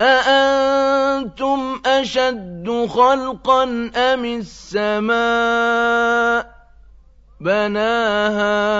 أَأَنتُمْ أَشَدُّ خَلْقًا أَمِ السَّمَاءُ ۚ بَنَاهَا